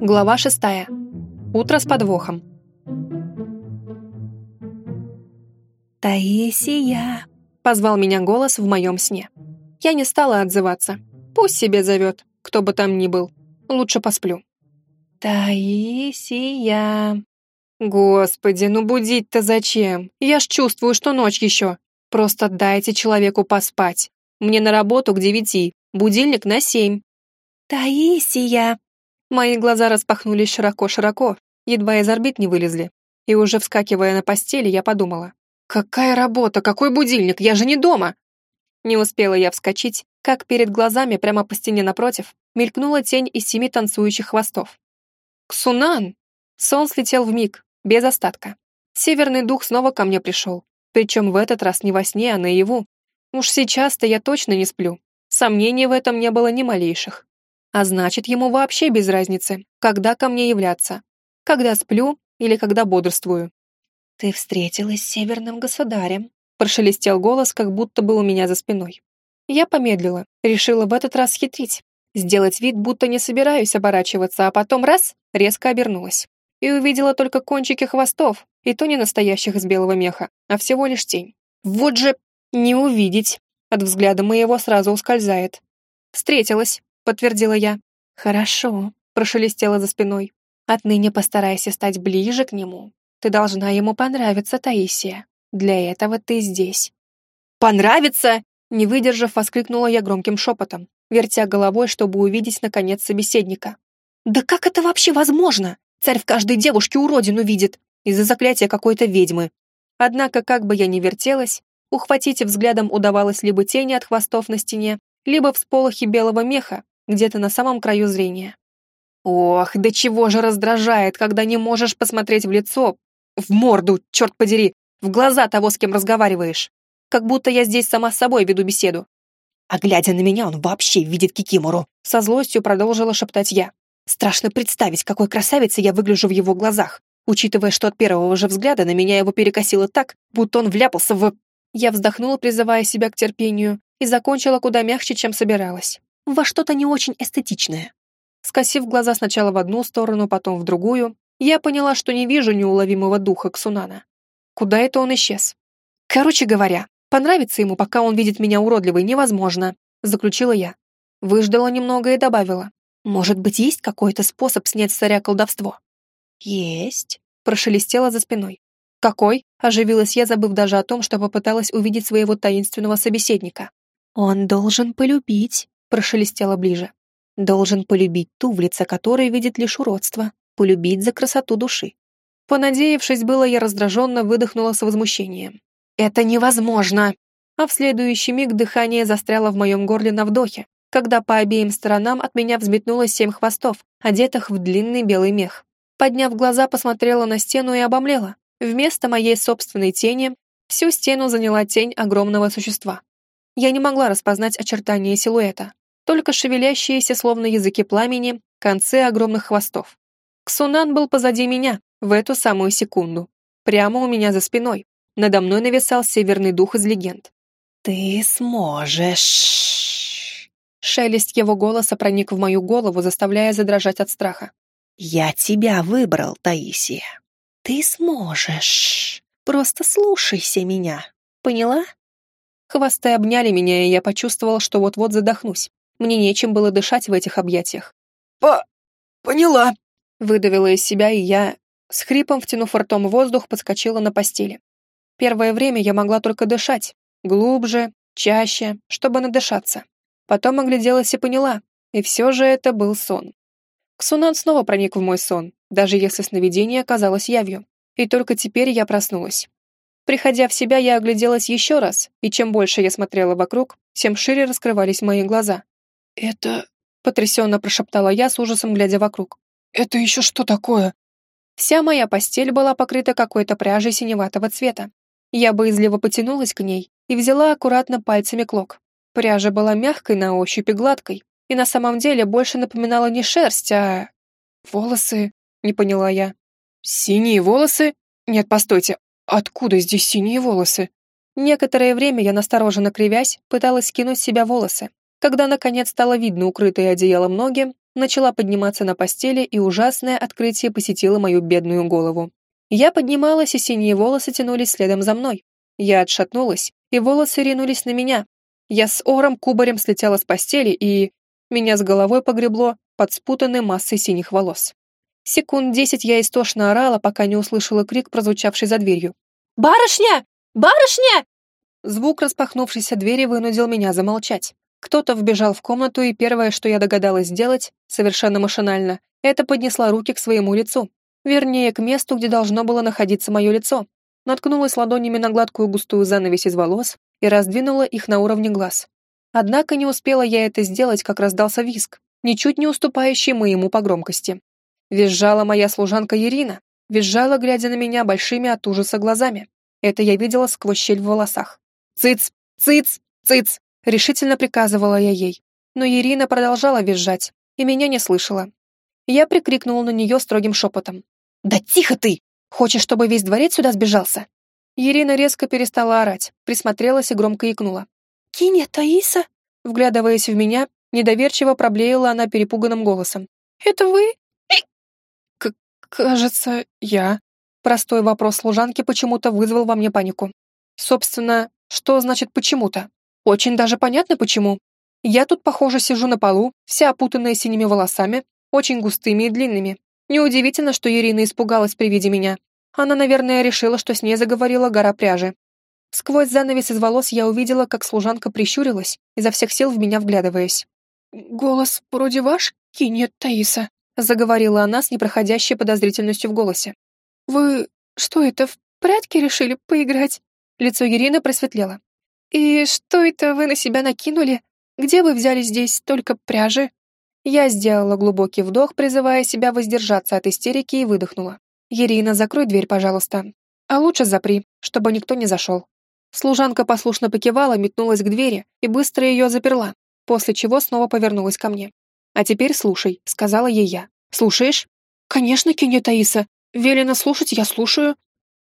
Глава шестая. Утро с подвохом. «Таисия!» — позвал меня голос в моем сне. Я не стала отзываться. Пусть себе зовет, кто бы там ни был. Лучше посплю. «Таисия!» «Господи, ну будить-то зачем? Я ж чувствую, что ночь еще. Просто дайте человеку поспать. Мне на работу к девяти, будильник на семь». «Таисия!» Мои глаза распахнулись широко-широко, едва из орбит не вылезли. И уже вскакивая на постели, я подумала. «Какая работа? Какой будильник? Я же не дома!» Не успела я вскочить, как перед глазами прямо по стене напротив мелькнула тень из семи танцующих хвостов. «Ксунан!» Сон слетел в миг, без остатка. Северный дух снова ко мне пришел, причем в этот раз не во сне, а наяву. Уж сейчас-то я точно не сплю. Сомнений в этом не было ни малейших. А значит, ему вообще без разницы, когда ко мне являться. Когда сплю или когда бодрствую. «Ты встретилась с северным государем», прошелестел голос, как будто был у меня за спиной. Я помедлила, решила в этот раз хитрить, сделать вид, будто не собираюсь оборачиваться, а потом раз — резко обернулась. И увидела только кончики хвостов, и то не настоящих из белого меха, а всего лишь тень. Вот же не увидеть. От взгляда моего сразу ускользает. «Встретилась», — подтвердила я. «Хорошо», — прошелестела за спиной. «Отныне постарайся стать ближе к нему. Ты должна ему понравиться, Таисия. Для этого ты здесь». «Понравится?» Не выдержав, воскликнула я громким шепотом, вертя головой, чтобы увидеть, наконец, собеседника. «Да как это вообще возможно? Царь в каждой девушке уродину видит из-за заклятия какой-то ведьмы». Однако, как бы я ни вертелась, ухватить взглядом удавалось либо тени от хвостов на стене, либо всполохи белого меха где-то на самом краю зрения. Ох, да чего же раздражает, когда не можешь посмотреть в лицо, в морду, черт подери, в глаза того, с кем разговариваешь как будто я здесь сама с собой веду беседу. А глядя на меня, он вообще видит Кикимору. Со злостью продолжила шептать я. Страшно представить, какой красавицей я выгляжу в его глазах, учитывая, что от первого же взгляда на меня его перекосило так, будто он вляпался в... Я вздохнула, призывая себя к терпению, и закончила куда мягче, чем собиралась. Во что-то не очень эстетичное. Скосив глаза сначала в одну сторону, потом в другую, я поняла, что не вижу неуловимого духа Ксунана. Куда это он исчез? Короче говоря, Понравиться ему, пока он видит меня уродливой, невозможно, заключила я. Выждала немного и добавила. Может быть, есть какой-то способ снять с царя колдовство? Есть, прошелестела за спиной. Какой? Оживилась я, забыв даже о том, что попыталась увидеть своего таинственного собеседника. Он должен полюбить, прошелестела ближе. Должен полюбить ту, в лице которой видит лишь уродство, полюбить за красоту души. Понадеявшись было, я раздраженно выдохнула с возмущением. «Это невозможно!» А в следующий миг дыхание застряло в моем горле на вдохе, когда по обеим сторонам от меня взметнулось семь хвостов, одетых в длинный белый мех. Подняв глаза, посмотрела на стену и обомлела. Вместо моей собственной тени всю стену заняла тень огромного существа. Я не могла распознать очертания силуэта, только шевелящиеся, словно языки пламени, концы огромных хвостов. Ксунан был позади меня в эту самую секунду, прямо у меня за спиной, надо мной нависал северный дух из легенд. «Ты сможешь!» Шелест его голоса проник в мою голову, заставляя задрожать от страха. «Я тебя выбрал, Таисия. Ты сможешь. Просто слушайся меня. Поняла?» Хвосты обняли меня, и я почувствовал, что вот-вот задохнусь. Мне нечем было дышать в этих объятиях. «По... поняла!» Выдавила из себя, и я, с хрипом втянув ртом воздух, подскочила на постели. Первое время я могла только дышать, глубже, чаще, чтобы надышаться. Потом огляделась и поняла, и все же это был сон. Ксунан снова проник в мой сон, даже если сновидение оказалось явью. И только теперь я проснулась. Приходя в себя, я огляделась еще раз, и чем больше я смотрела вокруг, тем шире раскрывались мои глаза. «Это...» — потрясенно прошептала я с ужасом, глядя вокруг. «Это еще что такое?» Вся моя постель была покрыта какой-то пряжей синеватого цвета, я боязливо потянулась к ней и взяла аккуратно пальцами клок. Пряжа была мягкой на ощупь и гладкой, и на самом деле больше напоминала не шерсть, а... Волосы, не поняла я. Синие волосы? Нет, постойте, откуда здесь синие волосы? Некоторое время я, настороженно кривясь, пыталась скинуть с себя волосы. Когда, наконец, стало видно укрытые одеялом ноги, начала подниматься на постели, и ужасное открытие посетило мою бедную голову. Я поднималась, и синие волосы тянулись следом за мной. Я отшатнулась, и волосы ринулись на меня. Я с ором кубарем слетела с постели, и... Меня с головой погребло под спутанной массой синих волос. Секунд десять я истошно орала, пока не услышала крик, прозвучавший за дверью. «Барышня! Барышня!» Звук распахнувшейся двери вынудил меня замолчать. Кто-то вбежал в комнату, и первое, что я догадалась сделать, совершенно машинально, это поднесла руки к своему лицу. Вернее, к месту, где должно было находиться мое лицо. Наткнулась ладонями на гладкую густую занавесь из волос и раздвинула их на уровне глаз. Однако не успела я это сделать, как раздался виск, ничуть не уступающий моему по громкости. Визжала моя служанка Ирина, визжала, глядя на меня большими от ужаса глазами. Это я видела сквозь щель в волосах. «Цыц! Цыц! Цыц!» — решительно приказывала я ей. Но Ирина продолжала визжать и меня не слышала. Я прикрикнула на нее строгим шепотом. «Да тихо ты! Хочешь, чтобы весь дворец сюда сбежался?» Ирина резко перестала орать, присмотрелась и громко икнула. «Киня, Таиса?» Вглядываясь в меня, недоверчиво проблеяла она перепуганным голосом. «Это вы?» «Кажется, я». Простой вопрос служанки почему-то вызвал во мне панику. Собственно, что значит «почему-то»? Очень даже понятно, почему. Я тут, похоже, сижу на полу, вся опутанная синими волосами, очень густыми и длинными. Неудивительно, что Ирина испугалась при виде меня. Она, наверное, решила, что с ней заговорила гора пряжи. Сквозь занавес из волос я увидела, как служанка прищурилась, изо всех сил в меня вглядываясь. «Голос вроде ваш, кинет Таиса», — заговорила она с непроходящей подозрительностью в голосе. «Вы что это, в прятки решили поиграть?» Лицо Ирины просветлело. «И что это вы на себя накинули? Где вы взяли здесь только пряжи?» Я сделала глубокий вдох, призывая себя воздержаться от истерики, и выдохнула. «Ирина, закрой дверь, пожалуйста. А лучше запри, чтобы никто не зашел». Служанка послушно покивала, метнулась к двери и быстро ее заперла, после чего снова повернулась ко мне. «А теперь слушай», — сказала ей я. «Слушаешь?» «Конечно, Кенья Таиса. Велено слушать, я слушаю».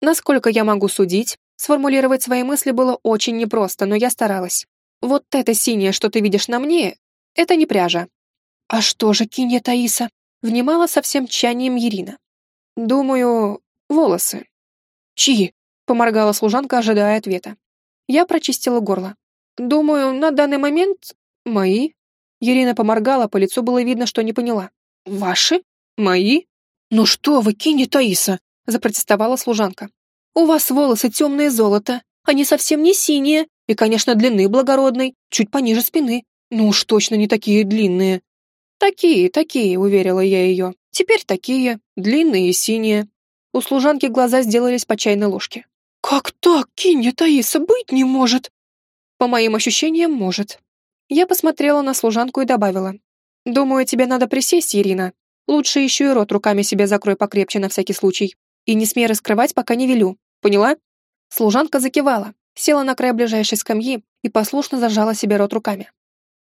Насколько я могу судить, сформулировать свои мысли было очень непросто, но я старалась. Вот это синее, что ты видишь на мне, это не пряжа, «А что же, кинья Таиса?» — внимала со всем тщанием Ирина. «Думаю, волосы». «Чьи?» — поморгала служанка, ожидая ответа. Я прочистила горло. «Думаю, на данный момент мои». Ирина поморгала, по лицу было видно, что не поняла. «Ваши? Мои?» «Ну что вы, кинья Таиса!» — запротестовала служанка. «У вас волосы темное золото, они совсем не синие, и, конечно, длины благородной, чуть пониже спины. Ну уж точно не такие длинные. «Такие, такие», — уверила я ее. «Теперь такие, длинные и синие». У служанки глаза сделались по чайной ложке. «Как так, Кинья Таиса, быть не может!» «По моим ощущениям, может». Я посмотрела на служанку и добавила. «Думаю, тебе надо присесть, Ирина. Лучше еще и рот руками себе закрой покрепче на всякий случай. И не смей раскрывать, пока не велю. Поняла?» Служанка закивала, села на край ближайшей скамьи и послушно зажала себе рот руками.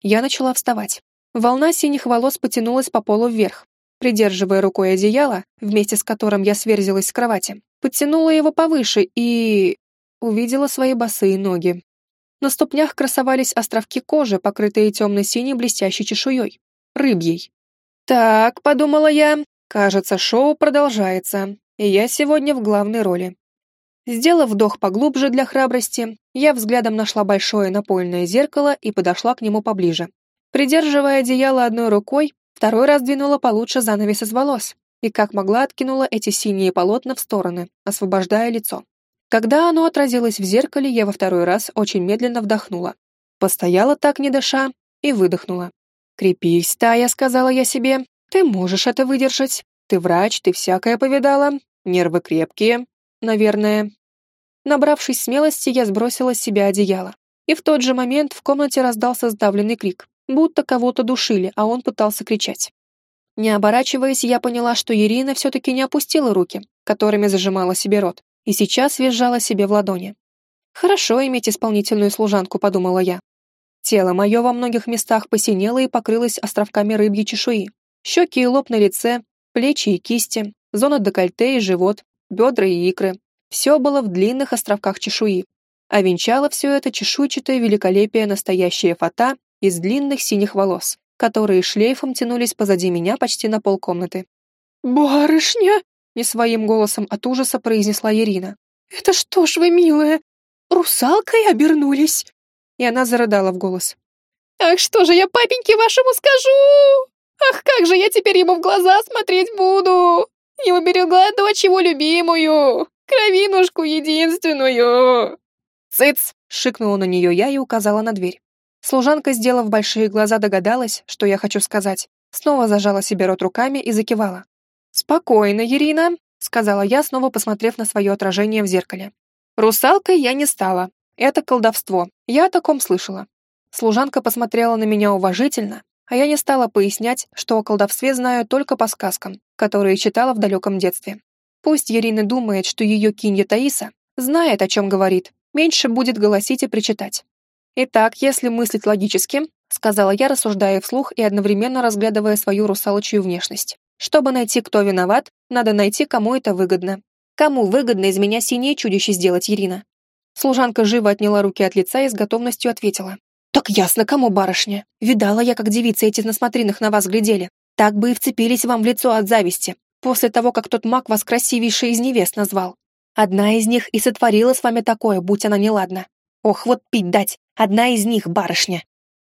Я начала вставать. Волна синих волос потянулась по полу вверх. Придерживая рукой одеяло, вместе с которым я сверзилась с кровати, подтянула его повыше и... увидела свои босые ноги. На ступнях красовались островки кожи, покрытые темно-синей блестящей чешуей. Рыбьей. «Так», — подумала я, — «кажется, шоу продолжается, и я сегодня в главной роли». Сделав вдох поглубже для храбрости, я взглядом нашла большое напольное зеркало и подошла к нему поближе. Придерживая одеяло одной рукой, второй раз двинула получше занавес из волос и как могла откинула эти синие полотна в стороны, освобождая лицо. Когда оно отразилось в зеркале, я во второй раз очень медленно вдохнула. Постояла так, не дыша, и выдохнула. «Крепись, Тая», — сказала я себе, — «ты можешь это выдержать. Ты врач, ты всякое повидала. Нервы крепкие, наверное». Набравшись смелости, я сбросила с себя одеяло. И в тот же момент в комнате раздался сдавленный крик будто кого-то душили, а он пытался кричать. Не оборачиваясь, я поняла, что Ирина все-таки не опустила руки, которыми зажимала себе рот, и сейчас визжала себе в ладони. «Хорошо иметь исполнительную служанку», — подумала я. Тело мое во многих местах посинело и покрылось островками рыбьей чешуи. Щеки и лоб на лице, плечи и кисти, зона декольте и живот, бедра и икры. Все было в длинных островках чешуи. А венчало все это чешуйчатое великолепие настоящая фата из длинных синих волос, которые шлейфом тянулись позади меня почти на полкомнаты. «Барышня!» — не своим голосом от ужаса произнесла Ирина. «Это что ж вы, милая, русалкой обернулись?» И она зарыдала в голос. «Ах, что же я папеньке вашему скажу? Ах, как же я теперь ему в глаза смотреть буду? Не уберегла дочь его любимую, кровинушку единственную!» «Цыц!» — шикнула на нее я и указала на дверь. Служанка, сделав большие глаза, догадалась, что я хочу сказать. Снова зажала себе рот руками и закивала. «Спокойно, Ирина», — сказала я, снова посмотрев на свое отражение в зеркале. «Русалкой я не стала. Это колдовство. Я о таком слышала». Служанка посмотрела на меня уважительно, а я не стала пояснять, что о колдовстве знаю только по сказкам, которые читала в далеком детстве. Пусть Ирина думает, что ее кинья Таиса знает, о чем говорит, меньше будет голосить и причитать. «Итак, если мыслить логически», — сказала я, рассуждая вслух и одновременно разглядывая свою русалочью внешность. «Чтобы найти, кто виноват, надо найти, кому это выгодно. Кому выгодно из меня синее чудище сделать, Ирина?» Служанка живо отняла руки от лица и с готовностью ответила. «Так ясно, кому, барышня. Видала я, как девицы эти на смотринах на вас глядели. Так бы и вцепились вам в лицо от зависти, после того, как тот маг вас красивейшей из невест назвал. Одна из них и сотворила с вами такое, будь она неладна. Ох, вот пить дать, одна из них, барышня.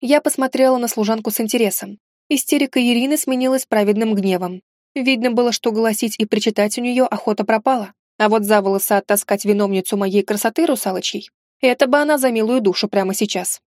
Я посмотрела на служанку с интересом. Истерика Ирины сменилась праведным гневом. Видно было, что голосить и причитать у нее охота пропала. А вот за волосы оттаскать виновницу моей красоты русалочьей, это бы она за милую душу прямо сейчас.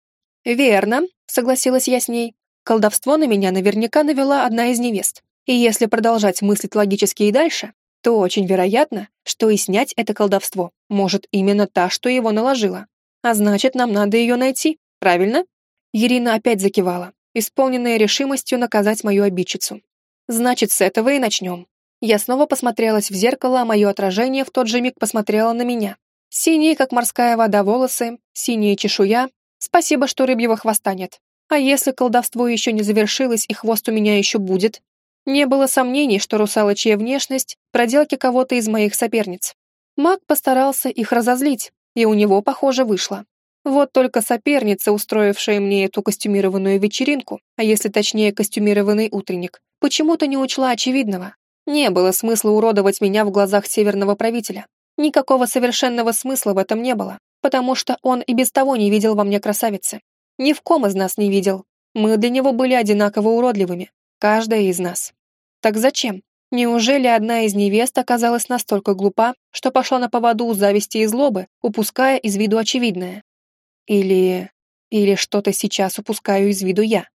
«Верно», — согласилась я с ней. «Колдовство на меня наверняка навела одна из невест. И если продолжать мыслить логически и дальше, то очень вероятно, что и снять это колдовство может именно та, что его наложила. А значит, нам надо ее найти, правильно? Ирина опять закивала, исполненная решимостью наказать мою обидчицу. Значит, с этого и начнем. Я снова посмотрелась в зеркало, а мое отражение в тот же миг посмотрело на меня. Синие, как морская вода, волосы, синяя чешуя. Спасибо, что рыбьего хвоста нет. А если колдовство еще не завершилось и хвост у меня еще будет? Не было сомнений, что русалочья внешность — проделки кого-то из моих соперниц. Маг постарался их разозлить, и у него, похоже, вышло. Вот только соперница, устроившая мне эту костюмированную вечеринку, а если точнее костюмированный утренник, почему-то не учла очевидного. Не было смысла уродовать меня в глазах северного правителя. Никакого совершенного смысла в этом не было, потому что он и без того не видел во мне красавицы. Ни в ком из нас не видел. Мы для него были одинаково уродливыми, каждая из нас. Так зачем? Неужели одна из невест оказалась настолько глупа, что пошла на поводу у зависти и злобы, упуская из виду очевидное? Или... или что-то сейчас упускаю из виду я?